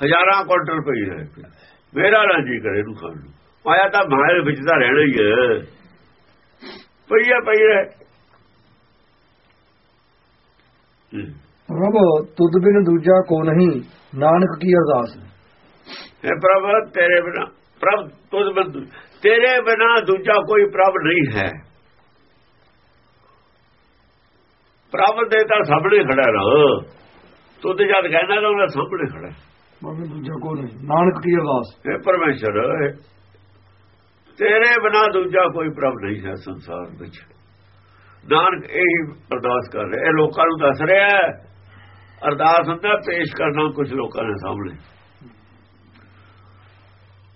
ਹਜ਼ਾਰਾਂ ਕੁਇੰਟਲ ਪਈ ਹੈ ਮੇਰਾ ਨਾ ਜੀ ਕਰੇ ਇਹਨੂੰ ਖਾਣ ਨੂੰ। ਆਇਆ ਤਾਂ ਮਾਇਆ ਵਿੱਚ ਤਾਂ ਰਹਿਣਾ ਹੀ ਹੈ। ਪਈ ਹੈ ਪਈ ਹੈ ਹੂੰ। ਪ੍ਰਭ ਤੁਧ ਬਿਨ ਦੂਜਾ ਕੋ ਨਹੀਂ ਨਾਨਕ ਕੀ ਅਰਦਾਸ ਹੈ? ਪ੍ਰਭ ਤੇਰੇ ਬਿਨਾ ਪ੍ਰਭ ਤੁਝ ਬਿਨ ਤੇਰੇ ਬਿਨਾ ਦੂਜਾ ਕੋਈ ਪ੍ਰਭ ਨਹੀਂ ਹੈ। ਪ੍ਰਭ ਦੇ ਤਾਂ ਸਾਹਮਣੇ ਖੜਾ ਨਾ ਤੂੰ ਤੇ ਜਦ ਕਹਿੰਦਾ ਤਾਂ ਉਹਦਾ ਸਾਹਮਣੇ ਖੜਾ। ਪ੍ਰਭ ਦੂਜਾ ਕੋ ਨਹੀਂ ਨਾਨਕ ਕੀ ਅਰਦਾਸ? ਹੈ ਪਰਮੇਸ਼ਰ ਤੇਰੇ ਬਿਨਾ ਦੂਜਾ ਕੋਈ ਪ੍ਰਭ ਨਹੀਂ ਹੈ ਸੰਸਾਰ ਵਿੱਚ। ਨਾਨਕ ਇਹੀ ਅਰਦਾਸ ਕਰ ਰਿਹਾ। ਇਹ ਲੋਕਾਂ ਨੂੰ ਦੱਸ ਰਿਹਾ ਹੈ, ਅਰਦਾਸ ਹੁੰਦਾ, ਪੇਸ਼ ਕਰਨਾ ਕੁਝ ਲੋਕਾਂ ਦੇ ਸਾਹਮਣੇ।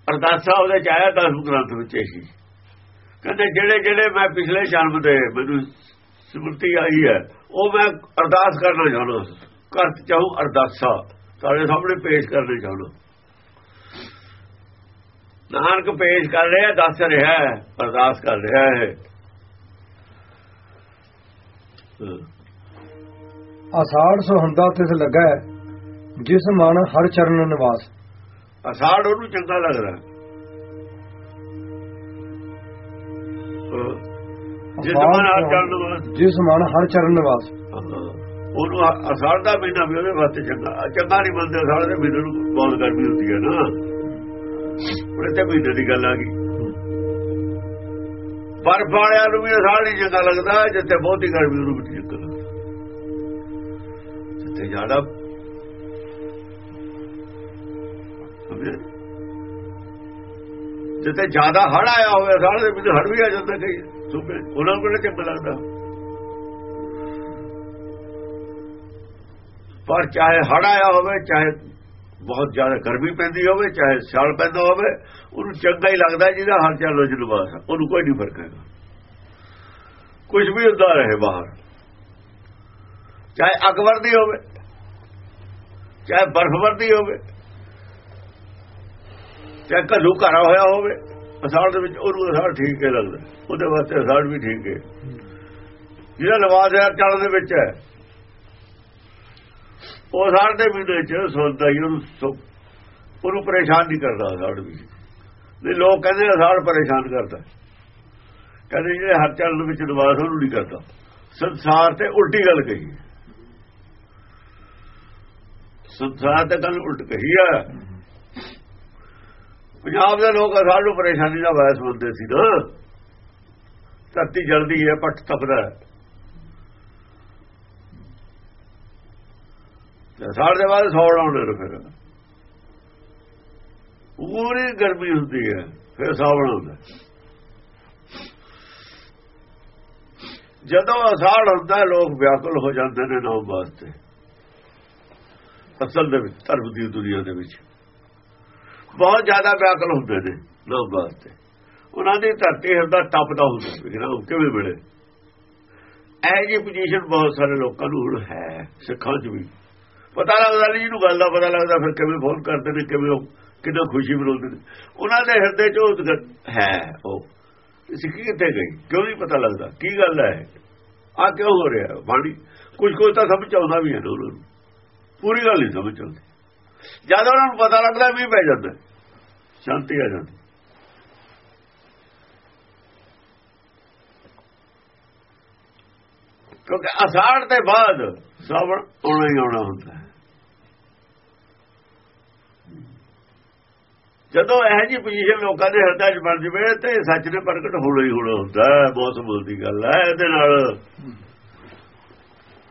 ਅਰਦਾਸਾ ਉਹਦੇ ਚ ਆਇਆ ਦਸ ਗ੍ਰੰਥ ਵਿੱਚ ਹੀ ਕਹਿੰਦੇ, ਜਿਹੜੇ ਜਿਹੜੇ ਮੈਂ ਪਿਛਲੇ ਜਨਮ ਦੇ ਮੈਨੂੰ ਸਮೃತಿ ਆਈ ਹੈ, ਉਹ ਮੈਂ ਅਰਦਾਸ ਕਰਨਾ ਚਾਹੁੰਦਾ ਕਰਤ ਚਾਹੂ ਅਰਦਾਸਾ, ਤੁਹਾਡੇ ਸਾਹਮਣੇ ਪੇਸ਼ ਕਰਨੇ ਚਾਹੁੰਦਾ। ਨਾਨਕ ਪੇਸ਼ ਕਰ ਰਿਹਾ, ਦੱਸ ਰਿਹਾ ਅਰਦਾਸ ਕਰ ਰਿਹਾ ਹੈ। ਆਸਾੜ ਸੁਹੰਦਾ ਤਿਸ ਲੱਗਾ ਜਿਸ ਮਨ ਹਰ ਚਰਨ ਨਿਵਾਸ। ਅਸਾੜ ਉਹਨੂੰ ਚੰਗਾ ਲੱਗਦਾ। ਜਿਸ ਮਨ ਹਰ ਚਰਨ ਨਿਵਾਸ। ਜਿਸ ਮਨ ਹਰ ਚਰਨ ਨਿਵਾਸ। ਉਹਨੂੰ ਅਸਾੜ ਦਾ ਮਹੀਨਾ ਵੀ ਉਹਦੇ ਵਾਸਤੇ ਚੰਗਾ। ਚੰਗਾ ਨਹੀਂ ਮੰਨਦੇ ਅਸਾੜ ਦੇ ਮਹੀਨੇ ਨੂੰ ਬਹੁਤ ਗਰਮੀ ਹੁੰਦੀ ਹੈ ਨਾ। ਉਹਦੇ ਤੇ ਮਹੀਨੇ ਦੀ ਗੱਲ ਆ ਗਈ। ਬਰਫ ਵਾਲਿਆਂ ਨੂੰ ਵੀ ਅਸਾੜ ਨਹੀਂ ਚੰਗਾ ਲੱਗਦਾ, ਜਿੱਥੇ ਬਹੁਤੀ ਗਰਮੀ ਉਹਨੂੰ ਵੀ ਚੰਗਾ ਲੱਗਦਾ। ਜਿੱਥੇ ਜ਼ਿਆਦਾ ਜਿੱਥੇ ਜ਼ਿਆਦਾ ਹੜ ਆਇਆ ਹੋਵੇ ਅਸਾੜ ਦੇ ਵਿੱਚ ਹੜ ਵੀ ਆ ਜਾਂਦਾ ਕਈ। ਸੂਬੇ ਉਹਨਾਂ ਨੂੰ ਕਿਹੜਾ ਚੰਗਾ ਲੱਗਦਾ? ਪਰ ਚਾਹੇ ਹੜ ਆਇਆ ਹੋਵੇ, ਚਾਹੇ ਬਹੁਤ ਜ਼ਿਆਦਾ ਗਰਮੀ ਪੈਂਦੀ ਹੋਵੇ, ਚਾਹੇ ਸਿਆਲ ਪੈਂਦਾ ਹੋਵੇ, ਉਹਨੂੰ ਚੰਗਾ ਹੀ ਲੱਗਦਾ ਜਿਹਦਾ ਹਰ ਚੱਲੋ ਜਨਵਾਸ ਉਹਨੂੰ ਕੋਈ ਨਹੀਂ ਫ਼ਰਕ ਹੈਗਾ। ਕੁਝ ਵੀ ਹੁੰਦਾ ਰਹੇ ਬਾਹਰ। ਚਾਹੇ ਅੱਗ ਵਰਦੀ ਹੋਵੇ, ਚਾਹੇ ਬਰਫ਼ ਵਰਦੀ ਹੋਵੇ, ਚਾਹੇ ਘਲੂ ਘਰਾ ਹੋਇਆ ਹੋਵੇ, ਅਸਾੜ ਦੇ ਵਿੱਚ ਉਹਨੂੰ ਅਸਾੜ ਠੀਕ ਹੈ ਲੱਗਦਾ। ਉਹਦੇ ਵਾਸਤੇ ਅਸਾੜ ਵੀ ਠੀਕ ਹੈ। ਜਿਹੜਾ ਨਵਾਜ਼ ਹੈ, ਚੱਲ ਦੇ ਵਿੱਚ ਹੈ। ਉਹ ਸਾੜ ਦੇ ਮਹੀਨੇ ਚ ਸੋਚਦਾ ਹੀ ਉਹਨੂੰ ਉਹਨੂੰ ਪਰੇਸ਼ਾਨ ਨਹੀਂ ਕਰਦਾ ਸਾੜ ਵੀ ਨਹੀਂ, ਲੋਕ ਕਹਿੰਦੇ ਸਾੜ ਪਰੇਸ਼ਾਨ ਕਰਦਾ। ਕਹਿੰਦੇ ਜਿਹੜੇ ਹਰ ਚੱਲਣ ਵਿੱਚ ਨਿਵਾਸ ਉਹਨੂੰ ਨਹੀਂ ਕਰਦਾ। ਸੰਸਾਰ ਤੇ ਉਲਟੀ ਗੱਲ ਕਹੀ ਸੰਸਾਰ ਤੇ ਗੱਲ ਉਲਟ ਕਹੀ ਆ। ਪੰਜਾਬ ਦੇ ਲੋਕ ਅਸਾੜ ਨੂੰ ਪਰੇਸ਼ਾਨੀ ਦਾ ਵਾਇਸ ਮੰਨਦੇ ਸੀ ਨਾ। ਧਰਤੀ ਜਲਦੀ ਹੈ, ਪੱਟ ਤਪਦਾ ਹੈ। ਸਾੜ ਦੇ ਬਾਅਦ ਸੌੜ ਆਉਂਦੇ ਨੇ ਫਿਰ। ਪੂਰੀ ਗਰਮੀ ਹੁੰਦੀ ਹੈ, ਫਿਰ ਸਾਵਣ ਹੁੰਦਾ ਜਦੋਂ ਅਸਾੜ ਹੁੰਦਾ ਲੋਕ ਵਿਆਕੁਲ ਹੋ ਜਾਂਦੇ ਨੇ ਨਾਮ ਵਾਸਤੇ। ਅਸਲ ਦੇ ਵਿੱਚ, ਧਰਮ ਦੀ ਦੁਨੀਆ ਦੇ ਵਿੱਚ। ਬਹੁਤ ਜ਼ਿਆਦਾ ਵਿਆਕੁਲ ਹੁੰਦੇ ਨੇ ਨਾਮ ਵਾਸਤੇ। ਉਹਨਾਂ ਦੀ ਧਰਤੀ ਹਿਰਦਾ ਟੱਪਦਾ ਹੁੰਦਾ ਵਿਗਰਾਮ ਕਿਵੇਂ ਮਿਲੇ? ਇਹ ਜੀ ਪੋਜੀਸ਼ਨ ਬਹੁਤ ਸਾਰੇ ਲੋਕਾਂ ਨੂੰ ਹੁਣ ਹੈ, ਸਿੱਖਾਂ 'ਚ ਵੀ। ਪਤਾ ਲੱਗਦਾ ਨਹੀਂ ਜਿਹਨੂੰ ਗੱਲ ਦਾ ਪਤਾ ਲੱਗਦਾ, ਫਿਰ ਕਿਵੇਂ ਫੋਨ ਕਰਦੇ ਨੇ, ਕਿਵੇਂ ਉਹ, ਕਿੰਨਾ ਖੁਸ਼ੀ ਮਨਾਉਂਦੇ ਨੇ। ਉਹਨਾਂ ਦੇ ਹਿਰਦੇ 'ਚ ਉਹ ਹੈ, ਉਹ। ਸਿੱਖੀ ਕਿੱਥੇ ਗਈ ਕਿਉਂ ਨਹੀਂ ਪਤਾ ਲੱਗਦਾ? ਕੀ ਗੱਲ ਹੈ? ਆ ਕਿਉਂ ਹੋ ਰਿਹਾ? ਬਾਣੀ ਕੁਝ ਕੋਈ ਤਾਂ ਸਮਝ ਆਉਂਦਾ ਵੀ ਹੈ ਉਹਨਾਂ ਨੂੰ। ਪੂਰੀ ਗੱਲ ਨਹੀਂ ਸਮਝ ਆਉਂਦੀ। ਜਦ ਉਹਨਾਂ ਨੂੰ ਪਤਾ ਲੱਗਦਾ ਵੀ ਪੈ ਜਾਂਦਾ। ਸ਼ਾਂਤੀ ਆ ਜਾਂਦੀ। ਕਿਉਂਕਿ ਅਸਾੜ ਦੇ ਬਾਅਦ ਸਾਵਣ ਆਉਣਾ ਹੀ ਆਉਣਾ ਹੁੰਦਾ ਹੈ। ਜਦੋਂ ਇਹ ਜੀ ਪੋਜੀਸ਼ਨ ਲੋਕਾਂ ਦੇ ਹਿਰਦੇ 'ਚ ਬਣ ਜਵੇ ਤੇ ਸੱਚ ਨੇ ਪ੍ਰਗਟ ਹੋਣਾ ਹੀ ਹੋਣਾ ਹੁੰਦਾ ਹੈ ਮੌਸਮ ਦੀ ਗੱਲ ਹੈ ਇਹਦੇ ਨਾਲ।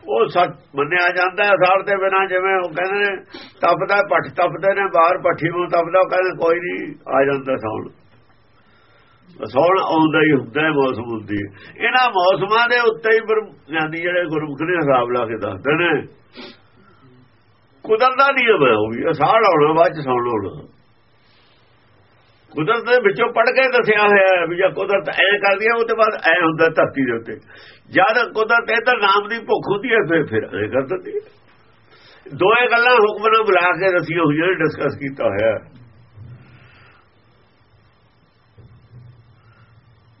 ਉਹ ਸੱਚ ਮੰਨਿਆ ਜਾਂਦਾ ਹੈ ਸਾਲ ਦੇ ਬਿਨਾ, ਜਿਵੇਂ ਉਹ ਕਹਿੰਦੇ ਨੇ, ਤਪਦਾ ਪੱਠ ਤਪਦੇ ਨੇ, ਬਾਹਰ ਪੱਠੀ ਨੂੰ ਤਪਦਾ, ਉਹ ਕਹਿੰਦੇ ਕੋਈ ਨਹੀਂ, ਆ ਜਾਂਦਾ ਸੌਣ। ਸੌਣ ਆਉਂਦਾ ਹੀ ਹੁੰਦਾ ਮੌਸਮ ਹੁੰਦੀ ਇਹਨਾਂ ਮੌਸਮਾਂ ਦੇ ਉੱਤੇ ਹੀ ਜਾਂਦੀ ਜਿਹੜੇ ਗੁਰਮੁਖ ਨੇ ਹਿਸਾਬ ਲਾ ਕੇ ਦੱਸਦੇ ਨੇ। ਕੁਦਰਦਾ ਦਾ ਹੋਵੇ ਉਹ ਵੀ ਅਸਾੜ ਆਉਣਾ, ਬਾਅਦ ਚ ਸੌਣ ਆਉਣਾ। ਕੁਦਰਤ ਦੇ ਵਿੱਚੋਂ ਪੜ ਕੇ ਦੱਸਿਆ ਹੋਇਆ ਹੈ ਵੀ ਜੇ ਕੁਦਰਤ ਐ ਕਰਦੀ ਹੈ, ਉਹ ਤੋਂ ਬਾਅਦ ਐ ਹੁੰਦਾ ਧਰਤੀ ਦੇ ਉੱਤੇ। ਜਦ ਕੁਦਰਤ ਇਹ ਤਾਂ ਨਾਮ ਦੀ ਭੁੱਖ ਹੁੰਦੀ ਹੈ, ਫਿਰ ਫਿਰ ਐ ਕਰ ਦਿੰਦੀ ਦੋਏ ਗੱਲਾਂ ਹੁਕਮ ਨੂੰ ਬੁਲਾ ਕੇ ਦਸੀਆਂ ਹੋਈਆਂ ਡਿਸਕਸ ਕੀਤਾ ਹੋਇਆ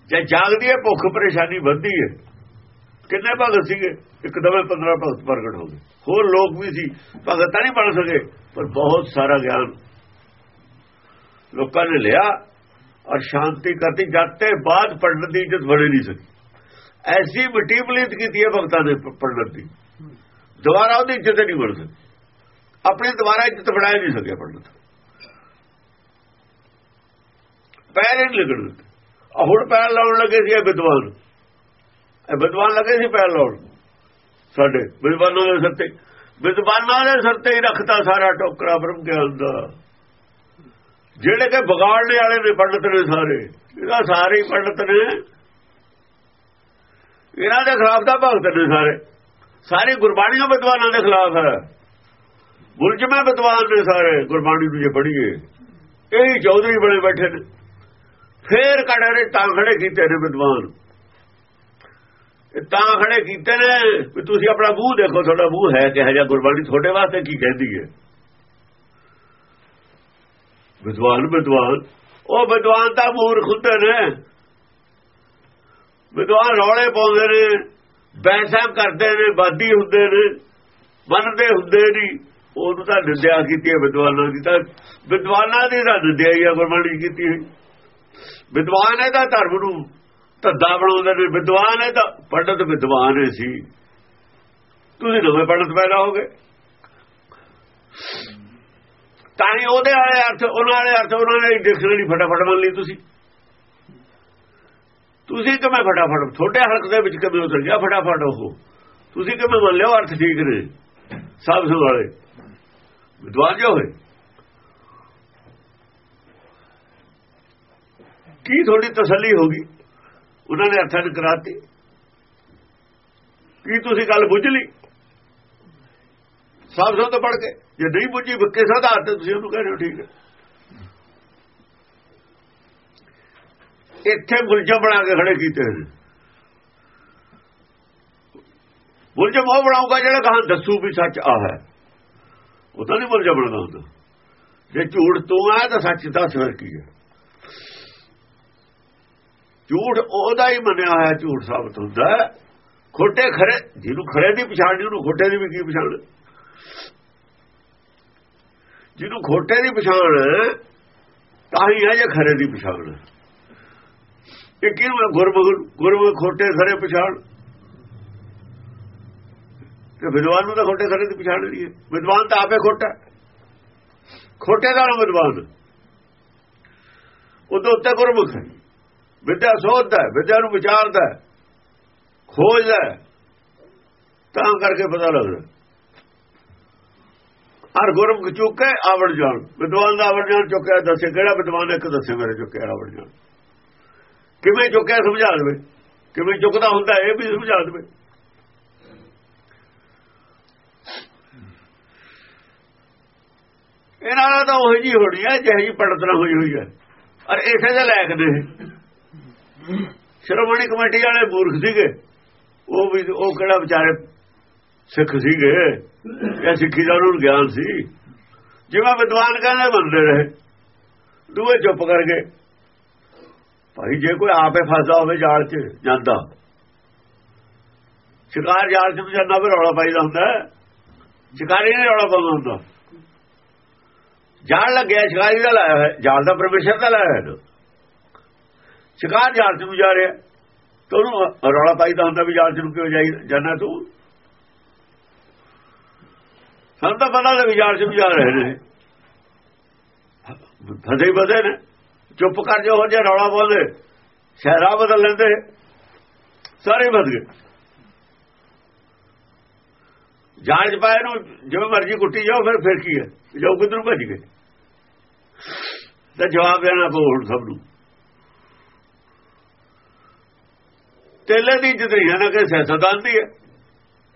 ਜੇ ਜਾਗਦੀ ਹੈ, ਭੁੱਖ ਪਰੇਸ਼ਾਨੀ ਵੱਧਦੀ ਹੈ, ਕਿੰਨੇ ਭਗਤ ਸੀਗੇ? ਇੱਕ ਦਵੇ 15 ਭਗਤ ਪ੍ਰਗਟ ਹੋ ਗਏ। ਹੋਰ ਲੋਕ ਵੀ ਸੀ। ਭਗਤ ਤਾਂ ਨਹੀਂ ਬਣ ਸਕੇ, ਪਰ ਬਹੁਤ ਸਾਰਾ ਗਿਆਨ ਲੋਕਾਂ ਨੇ ਲਿਆ ਔਰ ਸ਼ਾਂਤੀ ਕਰਤੀ। ਜਾਤੇ ਬਾਅਦ ਪੰਡਤ ਦੀ ਇੱਜ਼ਤ ਬਣੇ ਨਹੀਂ ਸਕੀ। ਐਸੀ ਮਟੀਬਲੀਤ ਕੀਤੀ ਹੈ ਭਗਤਾਂ ਨੇ ਪੰਡਤ ਦੀ। ਦੁਬਾਰਾ ਉਹਦੀ ਇੱਜ਼ਤ ਨਹੀਂ ਬਣ ਸਕੀ। ਆਪਣੀ ਦੁਬਾਰਾ ਇੱਜ਼ਤ ਬਣਾ ਨਹੀਂ ਸਕਿਆ ਪੰਡਤ। ਪੈਰ ਨਹੀਂ ਲੱਗਣ ਦਿੱਤੇ। ਹੁਣ ਪੈਰ ਲਾਉਣ ਲੱਗੇ ਸੀ ਇਹ ਵਿਦਵਾਨ। ਇਹ ਵਿਦਵਾਨ ਲੱਗੇ ਸੀ ਪੈਰ ਲਾਉਣ। ਸਾਡੇ ਵਿਦਵਾਨਾਂ ਦੇ ਸਿਰ ਤੇ। ਵਿਦਵਾਨਾਂ ਦੇ ਸਿਰ ਤੇ ਹੀ ਰੱਖਤਾ ਸਾਰਾ ਟੋਕਰਾ ਬ੍ਰਹਮ ਗਿਆਨ ਦਾ। ਜਿਹੜੇ ਕਿ ਵਿਗਾੜਨੇ ਵਾਲੇ ਨੇ ਪੰਡਤ ਨੇ ਸਾਰੇ। ਇਹਦਾ ਸਾਰੇ ਹੀ ਪੰਡਤ ਨੇ। ਇਹਨਾਂ ਦੇ ਖਿਲਾਫ ਦਾ ਭਗਤ ਨੇ ਸਾਰੇ। ਸਾਰੇ ਗੁਰਬਾਣੀਆਂ ਵਿਦਵਾਨਾਂ ਦੇ ਖਿਲਾਫ ਹੈ। ਮੁਲਜ਼ਮੇ ਵਿਦਵਾਨ ਨੇ ਸਾਰੇ, ਗੁਰਬਾਣੀ ਨੂੰ ਜੇ ਪੜ੍ਹੀਏ। ਇਹੀ ਚੌਧਰੀ ਬਣੇ ਬੈਠੇ ਨੇ। ਫੇਰ ਕੜੇ ਤਾਂ ਖੜੇ ਕੀਤੇ ਨੇ ਵਿਦਵਾਨ। ਇਹ ਤਾਂ ਖੜੇ ਕੀਤੇ ਨੇ ਵੀ ਤੁਸੀਂ ਆਪਣਾ ਮੂੰਹ ਦੇਖੋ, ਤੁਹਾਡਾ ਮੂੰਹ ਹੈ ਕਿਹੋ ਜਿਹਾ ਗੁਰਬਾਣੀ, ਤੁਹਾਡੇ ਵਾਸਤੇ ਕੀ ਕਹਿੰਦੀ ਹੈ। ਵਿਦਵਾਨ ਵਿਦਵਾਨ। ਉਹ ਵਿਦਵਾਨ ਤਾਂ ਮੂਰਖ ਹੁੰਦੇ ਨੇ। ਵਿਦਵਾਨ ਰੌਲੇ ਪਾਉਂਦੇ ਨੇ ਬੈਠਾਂ ਕਰਦੇ ਨੇ ਬਾਦੀ ਹੁੰਦੇ ਨੇ ਮੰਨਦੇ ਹੁੰਦੇ ਨਹੀਂ ਉਹਨੂੰ ਤਾਂ ਨਿੰਦਿਆ ਕੀਤੀ ਹੈ ਵਿਦਵਾਨਾਂ ਦੀ। ਤਾਂ ਵਿਦਵਾਨਾਂ ਦੀ ਤਾਂ ਨਿੰਦਿਆ ਹੀ ਹੈ ਗੁਰਬਾਣੀ ਕੀਤੀ ਹੋਈ। ਵਿਦਵਾਨ ਹੈ ਤਾਂ ਧਰਮ ਨੂੰ ਧੱਦਾ ਬਣਾਉਂਦੇ ਨੇ। ਵਿਦਵਾਨ ਹੈ ਤਾਂ ਪੰਡਤ ਵਿਦਵਾਨ ਹੈ ਸੀ। ਤੁਸੀਂ ਨਵੇਂ ਪੰਡਤ ਪੈਦਾ ਹੋ ਗਏ। ਤਾਂ ਹੀ ਉਹਦੇ ਵਾਲੇ ਅਰਥ ਉਹਨਾਂ ਵਾਲੇ ਅਰਥ ਉਹਨਾਂ ਨੇ ਡਿਕਸ਼ਨਰੀ ਫਟਾਫਟ ਮੰਨ ਲਈ ਤੁਸੀਂ। ਤੁਸੀਂ ਕਿਵੇਂ ਫਟਾਫਟ, ਤੁਹਾਡੇ ਹਲਕ ਦੇ ਵਿੱਚ ਕਿਵੇਂ ਉਤਰ ਗਿਆ ਫਟਾਫਟ ਉਹ? ਤੁਸੀਂ ਕਿਵੇਂ ਮੰਨ ਲਿਓ ਅਰਥ ਠੀਕ ਨੇ? ਸਭ ਸੰਭਾਲੇ ਵਿਦਵਾਨ ਜੋ ਹੋਏ। ਕੀ ਥੋੜੀ ਤਸੱਲੀ ਹੋ ਗਈ? ਉਹਨਾਂ ਨੇ ਅਰਥਾਂ ਨੂੰ ਕਰਾਤੀ। ਕੀ ਤੁਸੀਂ ਗੱਲ ਬੁੱਝ ਲਈ? ਸਾਫ਼ ਸਭ ਤੋਂ ਪੜ ਕੇ। ਜੇ ਨਹੀਂ ਪੁੱਜੀ ਕਿਸ ਆਧਾਰ ਤੇ ਤੁਸੀਂ ਉਹਨੂੰ ਕਹਿੰਦੇ ਹੋ, ਠੀਕ ਹੈ। ਇੱਥੇ ਮੁਲਜ਼ਮ ਬਣਾ ਕੇ ਖੜੇ ਕੀਤੇ ਨੇ। ਮੁਲਜ਼ਮ ਉਹ ਬਣਾਊਗਾ ਜਿਹੜਾ ਕਹਾਂ ਦੱਸੂ ਵੀ ਸੱਚ ਆ ਹੈ। ਉਹ ਤਾਂ ਨਹੀਂ ਮੁਲਜ਼ਮ ਬਣਦਾ ਹੁੰਦਾ। ਜੇ ਝੂਠ ਤੂੰ ਆ ਤਾਂ ਸੱਚ ਦੱਸ ਫਿਰ ਕੀ ਹੈ। ਝੂਠ ਉਹਦਾ ਹੀ ਮੰਨਿਆ ਹੋਇਆ ਝੂਠ ਸਾਬਤ ਹੁੰਦਾ। ਖੋਟੇ ਖਰੇ, ਜਿਹਨੂੰ ਖਰੇ ਦੀ ਪਛਾਣ ਨਹੀਂ ਉਹਨੂੰ ਖੋਟੇ ਦੀ ਵੀ ਕੀ ਪਛਾਣ? ਜਿਹਨੂੰ ਖੋਟੇ ਦੀ ਪਛਾਣ ਤਾਂ ਹੀ ਹੈ ਜੇ ਖਰੇ ਦੀ ਪਛਾਣ। ਇਹ ਕਿਹਨੂੰ ਗੁਰਮੁਖ ਗੁਰਮੁਖ ਖੋਟੇ ਖਰੇ ਪਛਾਣ? ਤੇ ਵਿਦਵਾਨ ਨੂੰ ਤਾਂ ਖੋਟੇ ਖਰੇ ਦੀ ਪਛਾਣ ਨਹੀਂ ਹੈ। ਵਿਦਵਾਨ ਤਾਂ ਆਪੇ ਖੋਟਾ ਖੋਟੇ ਦਾ ਵਿਦਵਾਨ। ਉਹਦੇ ਉੱਤੇ ਗੁਰਮੁਖ ਹੈ। ਵਿਦਿਆ ਸੋਧਦਾ ਵਿਦਿਆ ਨੂੰ ਵਿਚਾਰਦਾ ਖੋਜਦਾ ਤਾਂ ਕਰਕੇ ਪਤਾ ਲੱਗਦਾ ਹਰ ਗੁਰਮੁਖ ਚੁੱਕੇ, ਆਵੜ ਜਾਣ। ਵਿਦਵਾਨ ਦਾ ਆਵੜ ਜਾਣ, ਚੁੱਕਿਆ ਦੱਸੇ। ਕਿਹੜਾ ਵਿਦਵਾਨ ਇੱਕ ਦੱਸੇ ਮੇਰੇ ਚੁੱਕਿਆ, ਆਵੜ ਜਾਣ। ਕਿਵੇਂ ਚੁੱਕਿਆ ਸਮਝਾ ਦੇਵੇ? ਕਿਵੇਂ ਚੁੱਕਦਾ ਹੁੰਦਾ, ਇਹ ਵੀ ਸਮਝਾ ਦੇਵੇ। ਇਹਨਾਂ ਨਾਲ ਤਾਂ ਉਹ ਜੀ ਹੋਣੀ ਹੈ ਜਿਹੇ ਜੀ ਪੜਤਨਾ ਹੋਈ ਹੋਈ ਹੈ ਔਰ ਇਸੇ ਦੇ ਲਾਇਕ ਨੇ। ਸ਼੍ਰੋਮਣੀ ਕਮੇਟੀ ਵਾਲੇ ਮੂਰਖ ਸੀਗੇ। ਉਹ ਵੀ, ਉਹ ਕਿਹੜਾ ਵਿਚਾਰੇ ਸਿੱਖ ਸੀਗੇ, ਇਹ ਸਿੱਖੀ ਦਾ ਉਹਨੂੰ ਗਿਆਨ ਸੀ। ਜਿਵੇਂ ਵਿਦਵਾਨ ਕਹਿੰਦੇ ਮੰਨਦੇ ਰਹੇ, ਦੂਏ ਚੁੱਪ ਕਰ ਗਏ। ਭਾਈ, ਜੇ ਕੋਈ ਆਪੇ ਫਸਦਾ ਹੋਵੇ ਜਾਲ 'ਚ, ਜਾਂਦਾ। ਸ਼ਿਕਾਰ ਜਾਲ 'ਚ ਜਾਂਦਾ ਵੀ ਰੌਲਾ ਪਾਈਦਾ ਹੁੰਦਾ। ਸ਼ਿਕਾਰੀ ਨੇ ਰੌਲਾ ਪਾਉਂਦਾ ਹੁੰਦਾ। ਜਾਲ ਲੱਗਿਆ, ਸ਼ਿਕਾਰੀ ਦਾ ਲਾਇਆ ਹੋਇਆ, ਜਾਲ ਦਾ ਪਰਮੇਸ਼ਰ ਦਾ ਲਾਇਆ ਹੋਇਆ। ਸ਼ਿਕਾਰ ਜਾਲ 'ਚ ਨੂੰ ਜਾ ਰਿਹਾ। ਤਾਂ ਉਹਨੂੰ ਰੌਲਾ ਪਾਈਦਾ ਹੁੰਦਾ ਵੀ ਜਾਲ 'ਚ ਨੂੰ ਕਿਉਂ ਜਾਈ ਜਾਣਾ ਤੂੰ? ਸਾਨੂੰ ਤਾਂ ਪਤਾ ਲੱਗ ਜਾਲ 'ਚ ਨੂੰ ਰਹੇ ਨੇ ਫਸੇ ਬਦੇ ਨੇ। ਚੁੱਪ ਕਰ ਜੋ ਹੋ ਜੇ ਰੌਲਾ ਬੋਲਦੇ ਸ਼ਹਿਰਾ ਬਦਲ ਲੈਂਦੇ, ਸਾਰੇ ਬਦ ਗਏ। ਜਾਂਚ ਪਾਏ ਨੂੰ, ਜਿਵੇਂ ਮਰਜ਼ੀ ਕੁੱਟੀ ਜਾਓ, ਫਿਰ ਫਿਰ ਕੀ ਹੈ? ਜੋ ਕਿਧਰ ਭੱਜ ਗਏ? ਤਾਂ ਜਵਾਬ ਦੇਣਾ ਪਊ ਹੁਣ ਸਭ ਨੂੰ। ਤੇਲੇ ਦੀ ਜਦਰੀਆਂ ਨਾ ਕਿ ਸਿਆਸਤਦਾਨ ਦੀ ਹੈ,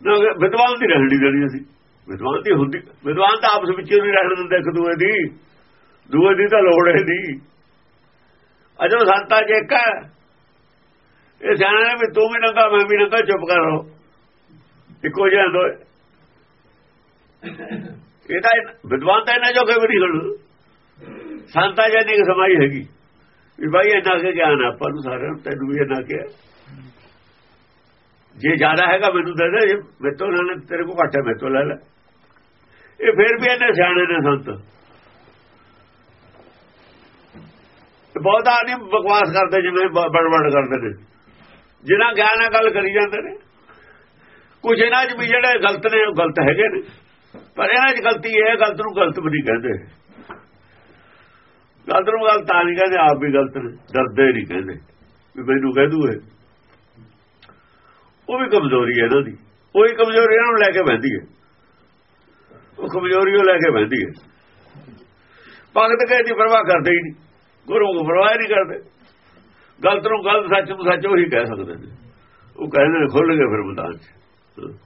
ਨਾ ਵਿਦਵਾਨ ਦੀ ਰਹਿਣੀ ਦੇਣੀ ਅਸੀਂ। ਵਿਦਵਾਨ ਦੀ ਹੁੰਦੀ, ਵਿਦਵਾਨ ਤਾਂ ਆਪਸ ਵਿੱਚ ਨਹੀਂ ਰਹਿਣ ਦਿੰਦੇ ਇੱਕ ਦੂਏ ਦੀ। ਦੂਏ ਦੀ ਤਾਂ ਲੋੜ ਹੈ ਦੀ ਅਜੋ ਸੰਤਾ ਜੇਕਾ ਇਹ ਸਿਆਣੇ ਨੇ ਵੀ ਤੂੰ ਵੀ ਨੰਗਾ, ਮੈਂ ਵੀ ਨੰਗਾ, ਚੁੱਪ ਕਰੋ ਇੱਕੋ ਜਿਹਾ ਦੋ। ਇਹਦਾ ਵਿਦਵਾਨ ਤਾਂ ਇਹਨਾਂ ਜੋ ਕੋਈ ਨਹੀਂ ਹਣ ਸੰਤਾ ਜਾਨੀ ਕਿ ਸਮਾਈ ਹੈਗੀ। ਵੀ ਭਾਈ ਇਹਨਾਂ ਕੇ ਗਿਆਨ ਆਪਾਂ ਨੂੰ ਸਾਰਿਆਂ ਨੂੰ, ਤੈਨੂੰ ਵੀ ਇਹਨਾਂ ਕੇ ਜੇ ਜ਼ਿਆਦਾ ਹੈਗਾ, ਮੈਨੂੰ ਦੇ ਦੇ। ਮੇਤੋਂ ਲੈਣੇ ਤੇਰੇ ਕੋਲ ਘੱਟ ਹੈ, ਮੇਰੇ ਤੋਂ ਲੈ ਲੈ। ਇਹ ਫਿਰ ਵੀ ਇਹਨੇ ਸਿਆਣੇ ਨੇ ਸੰਤ। ਬਹੁਤਾ ਆਦਮੀ ਬਕਵਾਸ ਕਰਦੇ ਜਿਵੇਂ ਬੜਬੜ ਕਰਦੇ ਨੇ। ਜਿਨ੍ਹਾਂ ਗਿਆਨ ਨਾਲ ਗੱਲ ਕਰੀ ਜਾਂਦੇ ਨੇ। ਕੁਝ ਇਹਨਾਂ 'ਚ ਵੀ ਜਿਹੜੇ ਗਲਤ ਨੇ, ਉਹ ਗਲਤ ਹੈਗੇ ਨੇ। ਪਰ ਇਹਨਾਂ 'ਚ ਗਲਤੀ ਹੈ, ਗਲਤ ਨੂੰ ਗਲਤ ਵੀ ਨਹੀਂ ਕਹਿੰਦੇ। ਗਲਤ ਨੂੰ ਗਲਤ ਤਾਂ ਨਹੀਂ ਕਹਿੰਦੇ, ਆਪ ਵੀ ਗਲਤ ਨੇ, ਡਰਦੇ ਨਹੀਂ ਕਹਿੰਦੇ। ਵੀ ਮੈਨੂੰ ਕਹਿ ਦੂਏ। ਉਹ ਵੀ ਕਮਜ਼ੋਰੀ ਹੈ ਇਹਨਾਂ ਦੀ। ਉਹੀ ਕਮਜ਼ੋਰੀ ਇਹਨਾਂ ਨੂੰ ਲੈ ਕੇ ਬੈਠੀ ਹੈ। ਉਹ ਕਮਜ਼ੋਰੀ ਉਹ ਲੈ ਕੇ ਬਹਿੰਦੀ ਹੈ। ਭਗਤ ਕਹੇ ਦੀ ਪਰਵਾਹ ਕਰਦੇ ਹੀ ਨਹੀਂ। ਗੁਰੂ ਨੂੰ ਪਰਵਾਹ ਨਹੀਂ ਕਰਦੇ। ਗਲਤ ਨੂੰ ਗਲਤ, ਸੱਚ ਨੂੰ ਸੱਚ ਉਹੀ ਕਹਿ ਸਕਦੇ ਨੇ। ਉਹ ਕਹਿੰਦੇ ਨੇ ਖੁੱਲ ਗਏ ਫਿਰ ਮੈਦਾਨ 'ਚ।